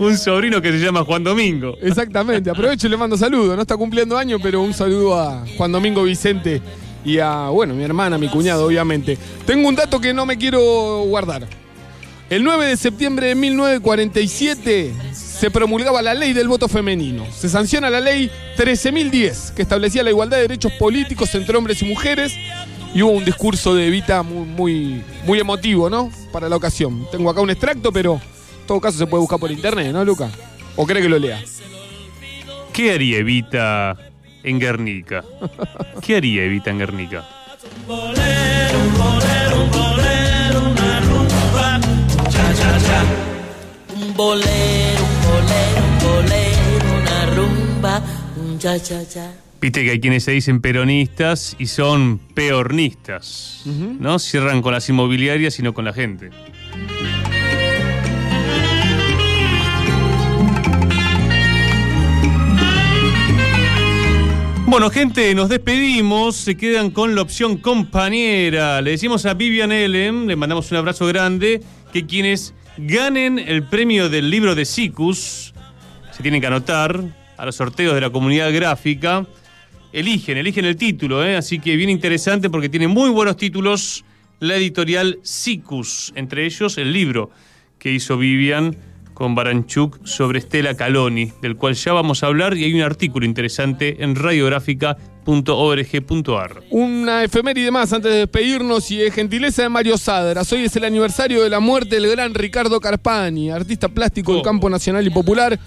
Un sobrino que se llama Juan Domingo. Exactamente, aprovecho y le mando saludos. No está cumpliendo año, pero un saludo a Juan Domingo Vicente y a, bueno, mi hermana, mi cuñado, obviamente. Tengo un dato que no me quiero guardar. El 9 de septiembre de 1947 se promulgaba la ley del voto femenino. Se sanciona la ley 13.010, que establecía la igualdad de derechos políticos entre hombres y mujeres. Y hubo un discurso de Evita muy, muy, muy emotivo, ¿no? Para la ocasión. Tengo acá un extracto, pero todo caso se puede buscar por internet, ¿no, Luca? ¿O cree que lo lea? ¿Qué haría Evita en Guernica? ¿Qué haría Evita en Guernica? Un bolero, un bolero, un bolero, una rumba, un cha cha cha. Viste que hay quienes se dicen peronistas y son peornistas, ¿no? Cierran con las inmobiliarias y no con la gente. Bueno, gente, nos despedimos. Se quedan con la opción compañera. Le decimos a Vivian Ellen, le mandamos un abrazo grande, que quienes ganen el premio del libro de Sicus, se tienen que anotar a los sorteos de la comunidad gráfica. Eligen, eligen el título, ¿eh? así que bien interesante porque tiene muy buenos títulos la editorial Sicus, entre ellos el libro que hizo Vivian con Baranchuk sobre Estela Caloni, del cual ya vamos a hablar y hay un artículo interesante en radiográfica.org.ar. Una efeméride más antes de despedirnos y es gentileza de Mario Sadras. Hoy es el aniversario de la muerte del gran Ricardo Carpani, artista plástico del Oh. campo nacional y popular.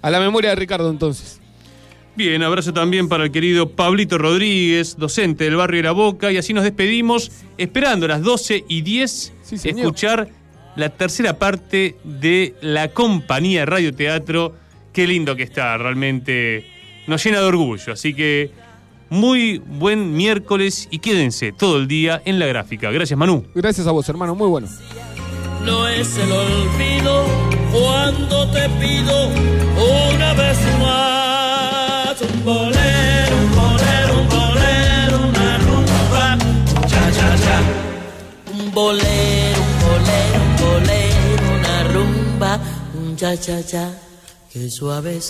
A la memoria de Ricardo entonces. Bien, abrazo también para el querido Pablito Rodríguez, docente del barrio de La Boca, y así nos despedimos, esperando a las 12 y 10 Sí, señor. escuchar la tercera parte de la compañía Radio Teatro. Qué lindo que está, realmente nos llena de orgullo. Así que muy buen miércoles y quédense todo el día en la gráfica. Gracias, Manu. Gracias a vos, hermano. Muy bueno. No es el olvido cuando te pido una vez más un bolero, un bolero, un bolero, una rumba, cha cha cha. Un bolero, un bolero, un cha cha cha. Que suave es.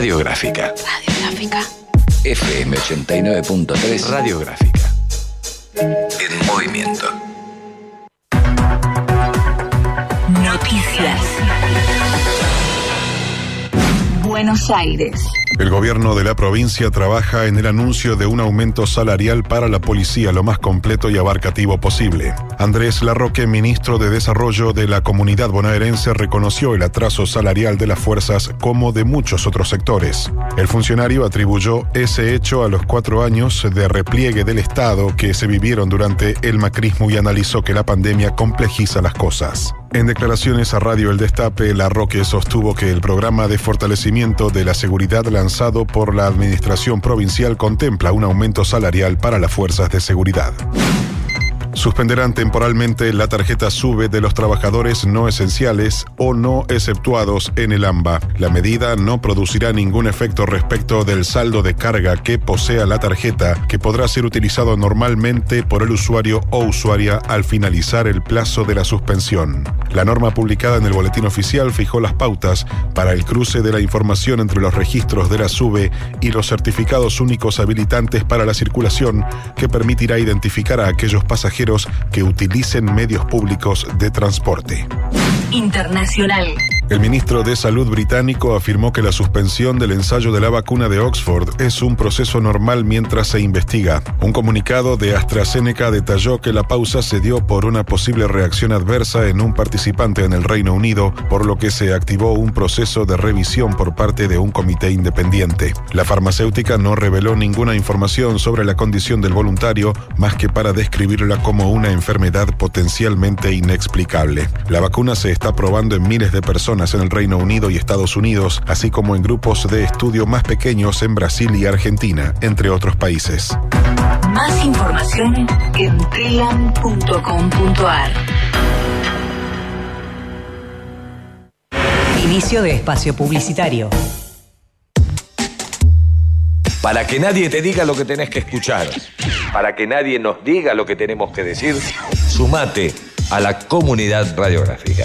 Radiográfica. Radiográfica. FM 89.3 Radiográfica. En movimiento. Noticias. Buenos Aires. El gobierno de la provincia trabaja en el anuncio de un aumento salarial para la policía lo más completo y abarcativo posible. Andrés Larroque, ministro de Desarrollo de la Comunidad Bonaerense, reconoció el atraso salarial de las fuerzas como de muchos otros sectores. El funcionario atribuyó ese hecho a los cuatro años de repliegue del Estado que se vivieron durante el macrismo y analizó que la pandemia complejiza las cosas. En declaraciones a Radio El Destape, Larroque sostuvo que el programa de fortalecimiento de la seguridad lanzado por la Administración Provincial contempla un aumento salarial para las fuerzas de seguridad. Suspenderán temporalmente la tarjeta SUBE de los trabajadores no esenciales o no exceptuados en el AMBA. La medida no producirá ningún efecto respecto del saldo de carga que posea la tarjeta, que podrá ser utilizado normalmente por el usuario o usuaria al finalizar el plazo de la suspensión. La norma publicada en el Boletín Oficial fijó las pautas para el cruce de la información entre los registros de la SUBE y los certificados únicos habilitantes para la circulación, que permitirá identificar a aquellos pasajeros que utilicen medios públicos de transporte. Internacional. El ministro de Salud británico afirmó que la suspensión del ensayo de la vacuna de Oxford es un proceso normal mientras se investiga. Un comunicado de AstraZeneca detalló que la pausa se dio por una posible reacción adversa en un participante en el Reino Unido, por lo que se activó un proceso de revisión por parte de un comité independiente. La farmacéutica no reveló ninguna información sobre la condición del voluntario, más que para describirla como una enfermedad potencialmente inexplicable. La vacuna se está probando en miles de personas en el Reino Unido y Estados Unidos, así como en grupos de estudio más pequeños en Brasil y Argentina, entre otros países. Más información en telam.com.ar. Inicio de espacio publicitario. Para que nadie te diga lo que tenés que escuchar, para que nadie nos diga lo que tenemos que decir, sumate a la comunidad radiográfica.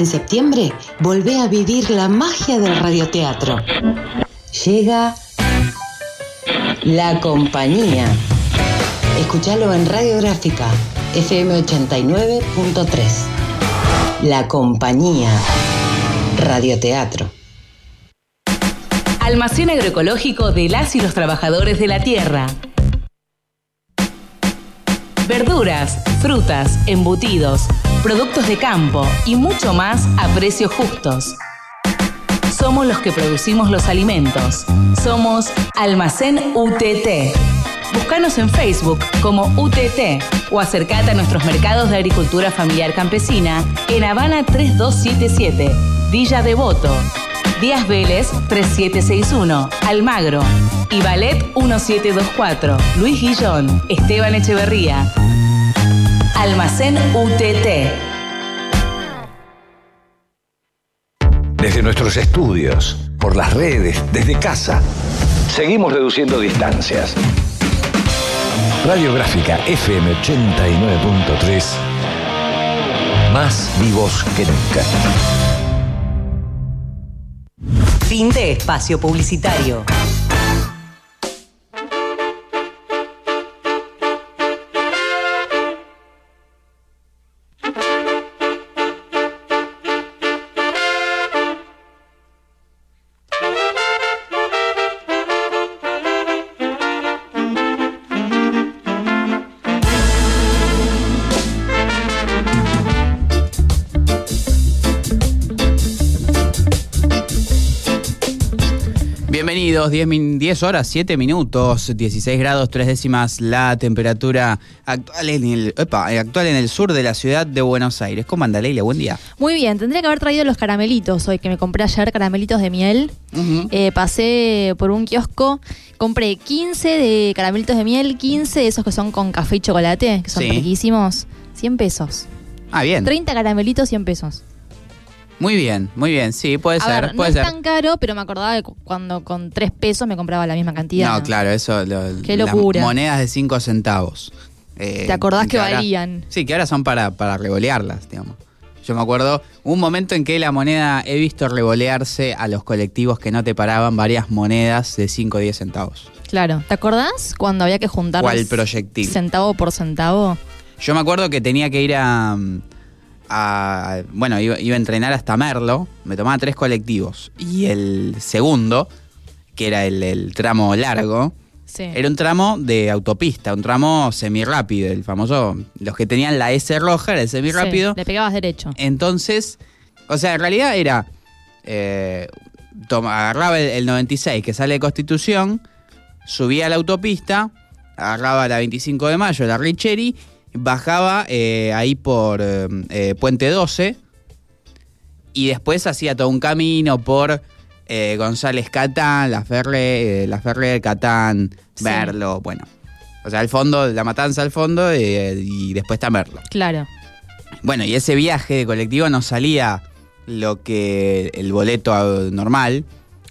En septiembre, volvé a vivir la magia del radioteatro. Llega La Compañía. Escuchalo en Radiográfica, FM 89.3. La Compañía. Radioteatro. Almacén agroecológico de las y los trabajadores de la tierra. Verduras, frutas, embutidos, productos de campo y mucho más a precios justos. Somos los que producimos los alimentos. Somos Almacén UTT. Búscanos en Facebook como UTT o acercate a nuestros mercados de agricultura familiar campesina en Habana 3277, Villa Devoto, Díaz Vélez 3761, Almagro y Ballet 1724, Luis Guillón, Esteban Echeverría. Almacén UTT. Desde nuestros estudios, por las redes, desde casa, seguimos reduciendo distancias. Radiográfica FM 89.3, más vivos que nunca. Fin de espacio publicitario. Bienvenidos, 10, min- 10 horas, 7 minutos, 16 grados, 3 décimas la temperatura actual en, el, eh, actual en el sur de la ciudad de Buenos Aires. ¿Cómo anda Leila? Buen día. Muy bien, tendría que haber traído los caramelitos hoy, que me compré ayer, caramelitos de miel. Ujú. Eh, pasé por un kiosco, compré 15 de caramelitos de miel, 15 de esos que son con café y chocolate, que son Sí. riquísimos. 100 pesos. Ah, bien. 30 caramelitos, 100 pesos. Muy bien, muy bien. Sí, puede A ser, ver, no es tan caro, pero me acordaba de cu- cuando con 3 pesos me compraba la misma cantidad. No, claro, eso. lo- Qué las locura. monedas de 5 centavos. Eh, ¿Te acordás que ahora- valían? Sí, que ahora son para, para revolearlas, digamos. Yo me acuerdo un momento en que la moneda he visto revolearse a los colectivos que no te paraban varias monedas de 5 o 10 centavos. Claro. ¿Te acordás cuando había que juntar ¿Cuál proyectil? centavo por centavo? Yo me acuerdo que tenía que ir a. a- bueno, iba, iba a entrenar hasta Merlo, me tomaba tres colectivos. Y el segundo, que era el, el tramo largo, Sí. Era un tramo de autopista, un tramo semirápido, el famoso. Los que tenían la S roja era el semirápido. Sí, le pegabas derecho. Entonces, o sea, en realidad era. eh, toma- agarraba el, el 96 que sale de Constitución, subía a la autopista, agarraba la 25 de mayo, la Richeri, bajaba eh, ahí por eh, eh, Puente 12 y después hacía todo un camino por eh, González Catán, La Ferre, La Ferre, Catán, Sí. Merlo, bueno. O sea, al fondo, la matanza al fondo y después está Merlo. Claro. Bueno, y ese viaje de colectivo no salía lo que el boleto ah, normal,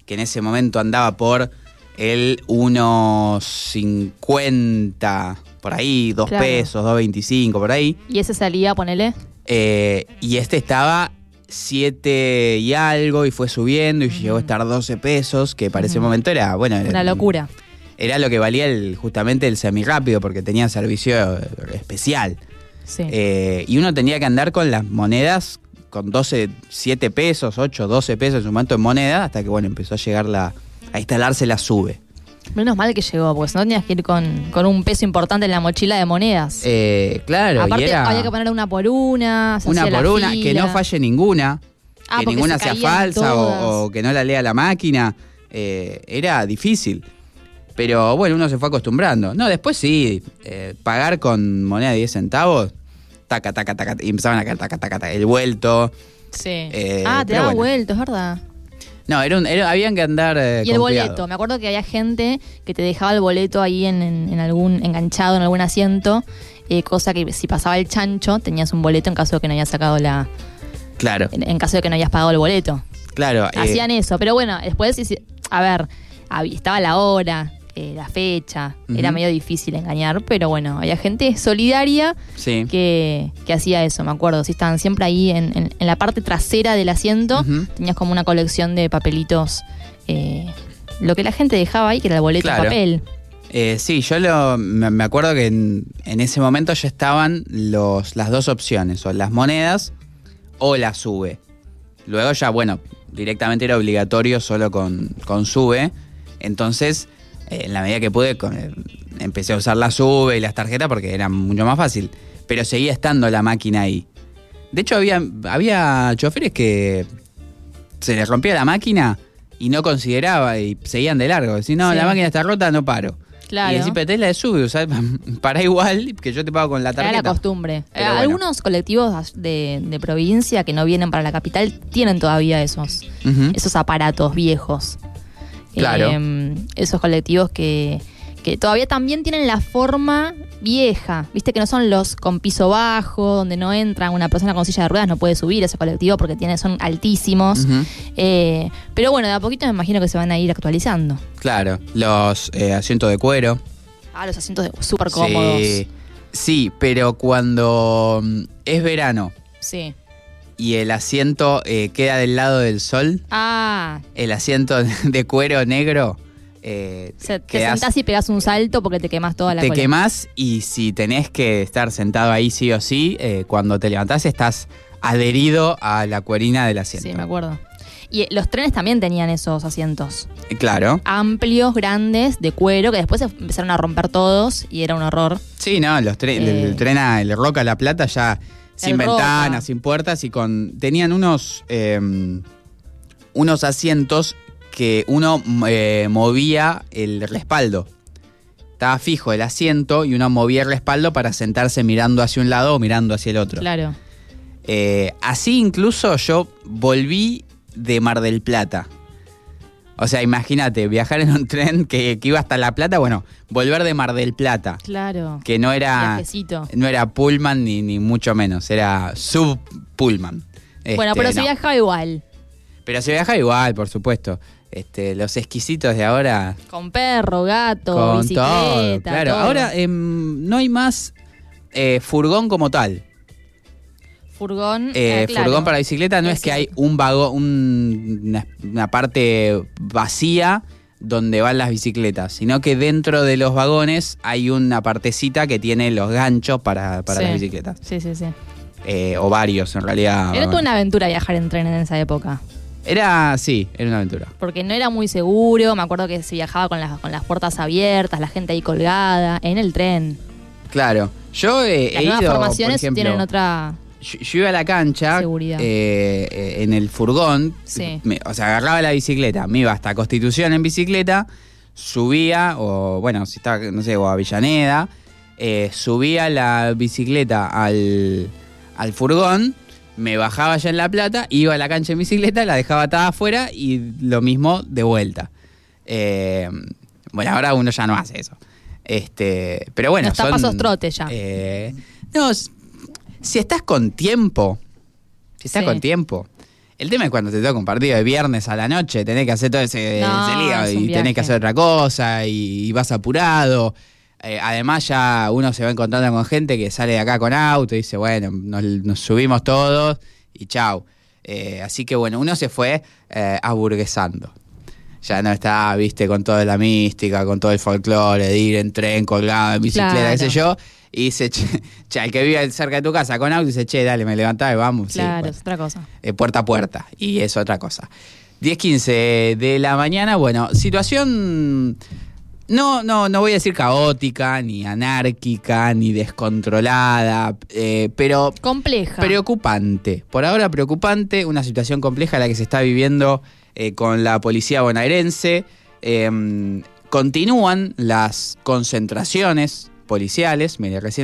que en ese momento andaba por el 1.50, por ahí, 2 Claro. pesos, 2.25, por ahí. Y ese salía, ponele. Eh, y este estaba 7 y algo y fue subiendo y llegó a estar 12 pesos, que para ese Ujú. momento era, bueno, Una locura. era lo que valía el, justamente el semirápido porque tenía servicio especial. Sí. Eh, y uno tenía que andar con las monedas con 12, 7 pesos, 8, 12 pesos en su momento en moneda, hasta que bueno, empezó a llegar la, a instalarse la sube. Menos mal que llegó, porque si no tenías que ir con, con un peso importante en la mochila de monedas. Eh, claro, Aparte, y era había que poner una por una. una por una, que no falle ninguna, Ah, que ninguna se sea falsa o, o que no la lea la máquina. Eh, era difícil. Pero bueno, uno se fue acostumbrando. No, después sí, eh, pagar con moneda de 10 centavos, taca, taca, taca, y empezaban a caer, taca, taca, taca, el vuelto. Sí. Eh, ah, te daba bueno. vuelto, es verdad. No, era un, era- habían que andar eh, Y el boleto. cuidado. Me acuerdo que había gente que te dejaba el boleto ahí en, en- en algún enganchado en algún asiento, eh, cosa que si pasaba el chancho tenías un boleto en caso de que no hayas sacado la, Claro, en, en caso de que no hayas pagado el boleto. claro. eh, Hacían eso, pero bueno, después a ver, estaba la hora, eh, la fecha, era medio difícil engañar, pero bueno, había gente solidaria sí. que, que hacía eso, me acuerdo. Si estaban siempre ahí en, en- en la parte trasera del asiento, tenías como una colección de papelitos. eh, lo que la gente dejaba ahí, que era el boleto Claro. en papel. Eh, sí, yo lo, me acuerdo que en, en ese momento ya estaban los, las dos opciones, o las monedas o la sube. Luego ya, bueno, directamente era obligatorio solo con, con sube. Entonces, en la medida que pude, con- eh, empecé a usar la sube y las tarjetas porque era mucho más fácil. Pero seguía estando la máquina ahí. De hecho, había, había choferes que se les rompía la máquina y no consideraba y seguían de largo. Si no, Sí. la máquina está rota, no paro. Claro. Y decís, pero la de sube, o sea, para igual que yo te pago con la Era tarjeta. la costumbre. Eh, bueno. Algunos colectivos de, de provincia que no vienen para la capital tienen todavía esos, esos aparatos viejos. Claro. Eh, esos colectivos que, que todavía también tienen la forma vieja. Viste que no son los con piso bajo, donde no entra una persona con silla de ruedas, no puede subir a ese colectivo porque tiene, son altísimos. Eh, pero bueno, de a poquito me imagino que se van a ir actualizando. Claro, los eh, asientos de cuero. Ah, los asientos súper cómodos. Sí, sí, pero cuando mm, es verano Sí. Y el asiento eh, queda del lado del sol, Ah, el asiento de cuero negro, eh, te quedás- sentás y pegás un salto porque te quemás toda la te cola. quemás y si tenés que estar sentado ahí sí o sí, eh, cuando te levantás estás adherido a la cuerina del asiento. Sí, me acuerdo. Y los trenes también tenían esos asientos. Claro. Amplios, grandes, de cuero, que después empezaron a romper todos y era un horror. Sí, no, los tre- Eh. el tren a- el Roca La Plata ya sin ventanas, sin puertas y con tenían unos eh, unos asientos que uno eh, movía el respaldo. Estaba fijo el asiento y uno movía el respaldo para sentarse mirando hacia un lado o mirando hacia el otro. Claro. Eh, así incluso yo volví de Mar del Plata. O sea, imagínate, viajar en un tren que, que iba hasta La Plata, bueno, volver de Mar del Plata Claro. que no era Viajecito. no era Pullman ni, ni mucho menos, era sub Pullman. bueno, Este, pero se no. viajaba igual. Pero se viaja igual, por supuesto. Este, los exquisitos de ahora Con perro, gato, con bicicleta. todo, claro. todo. Ahora em, no hay más eh, furgón como tal. Furgón. Eh, ah, claro. Furgón para bicicleta no es que hay un vago, un- una, una parte vacía donde van las bicicletas, sino que dentro de los vagones hay una partecita que tiene los ganchos para, para Sí. las bicicletas. Sí, sí, sí. Eh, o varios en realidad. Era toda una aventura viajar en tren en esa época. Era, sí, era una aventura. Porque no era muy seguro. Me acuerdo que se viajaba con las, con las puertas abiertas, la gente ahí colgada, en el tren. Claro. Yo he, Las he nuevas ido, formaciones por ejemplo, tienen otra. Yo, yo iba a la cancha eh, eh, en el furgón, Sí. me- o sea, agarraba la bicicleta, me iba hasta Constitución en bicicleta, subía, o bueno, si estaba, no sé, o a Avellaneda, eh, subía la bicicleta al, al furgón, me bajaba ya en La Plata, iba a la cancha en bicicleta, la dejaba atada afuera y lo mismo de vuelta. Eh, bueno, ahora uno ya no hace eso. Este, pero bueno, No está son, pasos trotes ya. eh, no, si estás con tiempo, si estás Sí. con tiempo. El tema es cuando te toca un partido de viernes a la noche, tenés que hacer todo ese, No, ese lío es y tenés que hacer otra cosa y, y vas apurado. Eh, además ya uno se va encontrando con gente que sale de acá con auto y dice, bueno, nos, nos subimos todos y chau. Eh, así que bueno, uno se fue eh, aburguesando. Ya no está, viste, con toda la mística, con todo el folclore, de ir en tren, colgado, en bicicleta, qué sé yo. Y dice, che, che, el que vive cerca de tu casa con auto, dice, che, dale, me levantaba y vamos. Sí, Claro, bueno es otra cosa. eh, puerta a puerta. Y es otra cosa. 10.15 de la mañana, bueno, situación. No, no, no voy a decir caótica, ni anárquica, ni descontrolada, eh, pero Compleja. preocupante. Por ahora preocupante, una situación compleja la que se está viviendo eh, con la policía bonaerense. Eh, continúan las concentraciones policiales, mire, recién